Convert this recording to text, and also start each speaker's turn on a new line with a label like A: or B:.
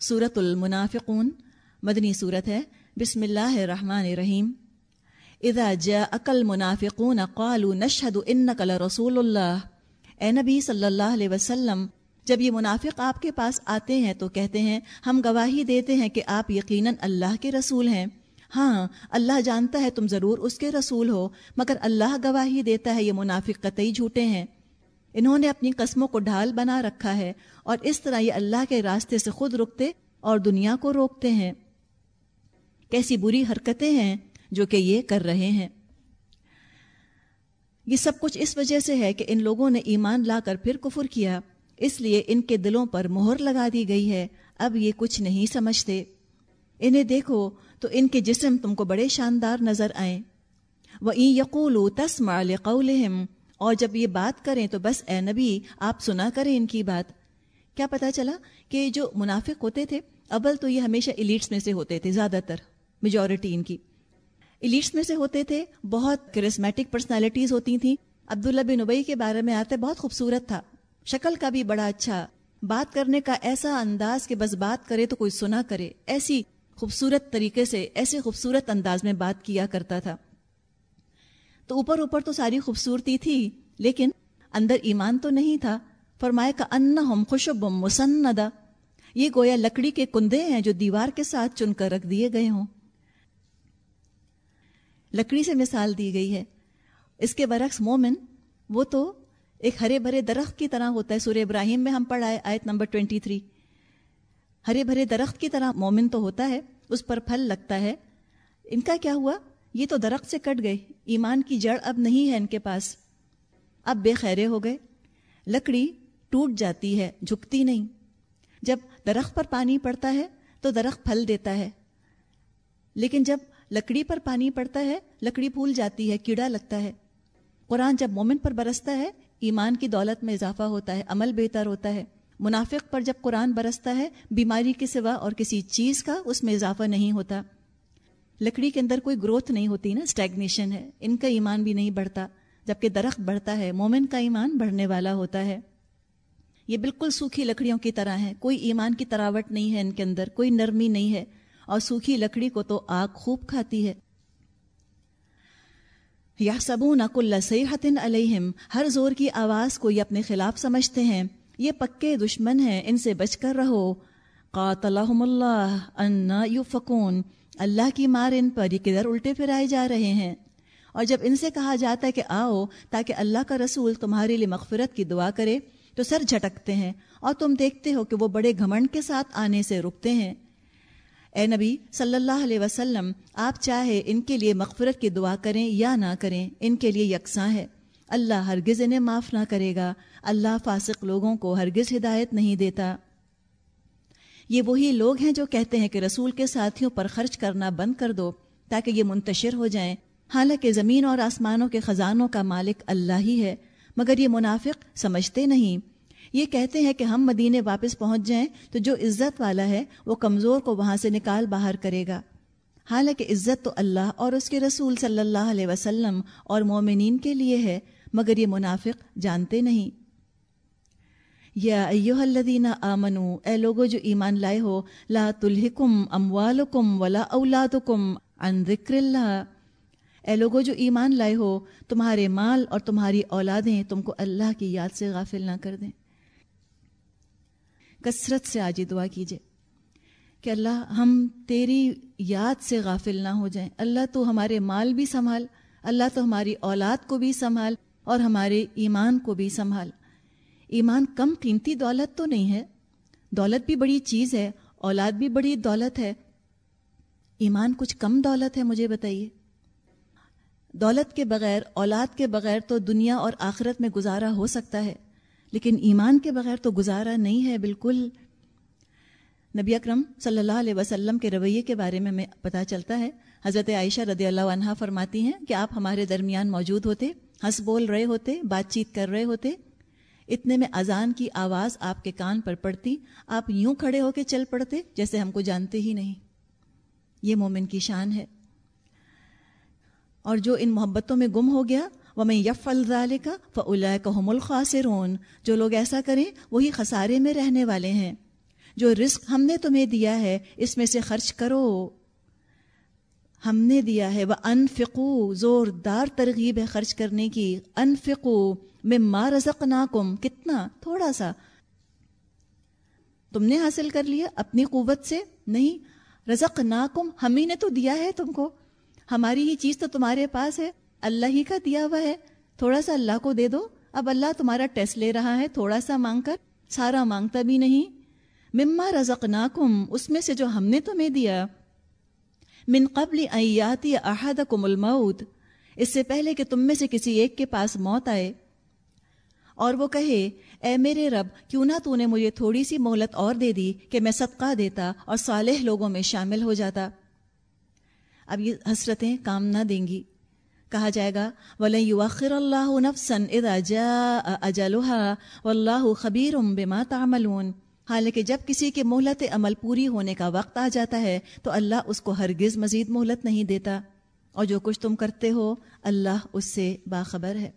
A: صورت المنافقون، مدنی صورت ہے، بسم اللہ الرحمن الرحیم. اذا جاءك المنافقون قالوا نشهد انك لرسول اللہ. اے نبی صلی اللہ علیہ وسلم، جب یہ منافق آپ کے پاس آتے ہیں تو کہتے ہیں، ہم گواہی دیتے ہیں کہ آپ یقیناً اللہ کے رسول ہیں. ہاں اللہ جانتا ہے تم ضرور اس کے رسول ہو، مگر اللہ گواہی دیتا ہے یہ منافق قطعی جھوٹے ہیں. انہوں نے اپنی قسموں کو ڈھال بنا رکھا ہے اور اس طرح یہ اللہ کے راستے سے خود رکتے اور دنیا کو روکتے ہیں۔ کیسی بری حرکتیں ہیں جو کہ یہ کر رہے ہیں۔ یہ سب کچھ اس وجہ سے ہے کہ ان لوگوں نے ایمان لا کر پھر کفر کیا۔ اس لیے ان کے دلوں پر مہر لگا دی گئی ہے۔ اب یہ کچھ نہیں سمجھتے۔ انہیں دیکھو تو ان کے جسم تم کو بڑے شاندار نظر آئیں۔ وہ یقول تسم قولہم اور جب یہ بات کریں تو بس اے نبی، آپ سنا کریں ان کی بات۔ کیا پتا چلا کہ جو منافق ہوتے تھے، اول تو یہ ہمیشہ ایلیٹس میں سے ہوتے تھے، زیادہ تر میجورٹی ان کی۔ ایلیٹس میں سے ہوتے تھے، بہت کرسمیٹک پرسنالٹیز ہوتی تھیں۔ عبداللہ بن ابئی کے بارے میں آتے بہت خوبصورت تھا۔ شکل کا بھی بڑا اچھا۔ بات کرنے کا ایسا انداز کہ بس بات کرے تو کوئی سنا کرے۔ ایسی خوبصورت طریقے سے، ایسے خوبصورت انداز میں بات کیا کرتا تھا۔ تو اوپر اوپر تو ساری خوبصورتی تھی، لیکن اندر ایمان تو نہیں تھا۔ فرمائے کا ان ہم خوشب مسندا یہ گویا لکڑی کے کندے ہیں جو دیوار کے ساتھ چن کر رکھ دیے گئے ہوں۔ لکڑی سے مثال دی گئی ہے۔ اس کے برعکس مومن، وہ تو ایک ہرے بھرے درخت کی طرح ہوتا ہے۔ سورہ ابراہیم میں ہم پڑھائے آیت نمبر 23 ہرے بھرے درخت کی طرح مومن تو ہوتا ہے، اس پر پھل لگتا ہے۔ ان کا کیا ہوا؟ یہ تو درخت سے کٹ گئے۔ ایمان کی جڑ اب نہیں ہے ان کے پاس۔ اب بے خیرے ہو گئے۔ لکڑی ٹوٹ جاتی ہے، جھکتی نہیں۔ جب درخت پر پانی پڑتا ہے، تو درخت پھل دیتا ہے۔ لیکن جب لکڑی پر پانی پڑتا ہے، لکڑی پھول جاتی ہے، کیڑا لگتا ہے۔ قرآن جب مومن پر برستا ہے، ایمان کی دولت میں اضافہ ہوتا ہے، عمل بہتر ہوتا ہے۔ منافق پر جب قرآن برستا ہے، بیماری کے سوا اور کسی چیز کا اس میں اضافہ نہیں ہوتا۔ لکڑی کے اندر کوئی گروتھ نہیں ہوتی نا اسٹیگنیشن ہے، ان کا ایمان بھی نہیں بڑھتا، جبکہ درخت بڑھتا ہے، مومن کا ایمان بڑھنے والا ہوتا ہے۔ یہ بالکل سوکھی لکڑیوں کی طرح ہے، کوئی ایمان کی تراوٹ نہیں ہے ان کے اندر، کوئی نرمی نہیں ہے، اور سوکھی لکڑی کو تو آگ خوب کھاتی ہے۔ یا سبون اکل حتن علیہم، ہر زور کی آواز کو یہ اپنے خلاف سمجھتے ہیں۔ یہ پکے دشمن ہیں، ان سے بچ کر رہو۔ قاتلہم اللہ انا یوفکون اللہ کی مار ان پر یہ کدھر الٹے پھرائے جا رہے ہیں؟ اور جب ان سے کہا جاتا ہے کہ آؤ، تاکہ اللہ کا رسول تمہارے لیے مغفرت کی دعا کرے، تو سر جھٹکتے ہیں اور تم دیکھتے ہو کہ وہ بڑے گھمنڈ کے ساتھ آنے سے رکتے ہیں۔ اے نبی صلی اللہ علیہ وسلم، آپ چاہے ان کے لیے مغفرت کی دعا کریں یا نہ کریں، ان کے لیے یکساں ہے۔ اللہ ہرگز انہیں معاف نہ کرے گا۔ اللہ فاسق لوگوں کو ہرگز ہدایت نہیں دیتا۔ یہ وہی لوگ ہیں جو کہتے ہیں کہ رسول کے ساتھیوں پر خرچ کرنا بند کر دو تاکہ یہ منتشر ہو جائیں۔ حالانکہ زمین اور آسمانوں کے خزانوں کا مالک اللہ ہی ہے، مگر یہ منافق سمجھتے نہیں۔ یہ کہتے ہیں کہ ہم مدینے واپس پہنچ جائیں تو جو عزت والا ہے وہ کمزور کو وہاں سے نکال باہر کرے گا۔ حالانکہ عزت تو اللہ اور اس کے رسول صلی اللہ علیہ وسلم اور مومنین کے لیے ہے، مگر یہ منافق جانتے نہیں۔ یا ایوہ الذین آمنو، اے لوگو جو ایمان لائے ہو، لا تلہکم اموالکم ولا اولادکم عن ذکر اللہ۔ اے لوگو جو ایمان لائے ہو، تمہارے مال اور تمہاری اولادیں تم کو اللہ کی یاد سے غافل نہ کر دیں۔ کثرت سے آج دعا کیجیے کہ اللہ، ہم تیری یاد سے غافل نہ ہو جائیں۔ اللہ تو ہمارے مال بھی سنبھال، اللہ تو ہماری اولاد کو بھی سنبھال اور ہمارے ایمان کو بھی سنبھال۔ ایمان کم قیمتی دولت تو نہیں ہے۔ دولت بھی بڑی چیز ہے، اولاد بھی بڑی دولت ہے۔ ایمان کچھ کم دولت ہے، مجھے بتائیے۔ دولت کے بغیر، اولاد کے بغیر تو دنیا اور آخرت میں گزارا ہو سکتا ہے، لیکن ایمان کے بغیر تو گزارا نہیں ہے، بالکل۔ نبی اکرم صلی اللہ علیہ وسلم کے رویے کے بارے میں ہمیں پتہ چلتا ہے۔ حضرت عائشہ رضی اللہ عنہ فرماتی ہیں کہ آپ ہمارے درمیان موجود ہوتے، ہنس بول رہے ہوتے، بات چیت کر رہے ہوتے۔ اتنے میں اذان کی آواز آپ کے کان پر پڑتی، آپ یوں کھڑے ہو کے چل پڑتے جیسے ہم کو جانتے ہی نہیں۔ یہ مومن کی شان ہے۔ اور جو ان محبتوں میں گم ہو گیا وہ میں یف الزال کا فلا کہ الخاصرون جو لوگ ایسا کریں، وہی خسارے میں رہنے والے ہیں۔ جو رزق ہم نے تمہیں دیا ہے، اس میں سے خرچ کرو۔ ہم نے دیا ہے وہ انفقو زوردار ترغیب ہے خرچ کرنے کی۔ انفقو میں ماں رزق ناکم کتنا؟ تھوڑا سا۔ تم نے حاصل کر لیا اپنی قوت سے؟ نہیں۔ رزق ناکم ہم ہی نے تو دیا ہے تم کو۔ ہماری ہی چیز تو تمہارے پاس ہے۔ اللہ ہی کا دیا ہوا ہے۔ تھوڑا سا اللہ کو دے دو۔ اب اللہ تمہارا ٹیسٹ لے رہا ہے، تھوڑا سا مانگ کر۔ سارا مانگتا بھی نہیں۔ مما رزق ناکم اس میں سے جو ہم نے تمہیں دیا۔ من قبل ایاتی احدکم الموت، اس سے پہلے کہ تم میں سے کسی ایک کے پاس موت آئے۔ اور وہ کہے، اے میرے رب، کیوں نہ تو نے مجھے تھوڑی سی مہلت اور دے دی کہ میں صدقہ دیتا اور صالح لوگوں میں شامل ہو جاتا۔ اب یہ حسرتیں کام نہ دیں گی۔ کہا جائے گا، وَلَن يُوَخِّرَ اللَّهُ نَفْسًا إِذَا جَاءَ أَجَلُهَا وَاللَّهُ خَبِيرٌ بِمَا تَعْمَلُونَ۔ حالانکہ جب کسی کے مہلت عمل پوری ہونے کا وقت آ جاتا ہے، تو اللہ اس کو ہرگز مزید مہلت نہیں دیتا۔ اور جو کچھ تم کرتے ہو، اللہ اس سے باخبر ہے۔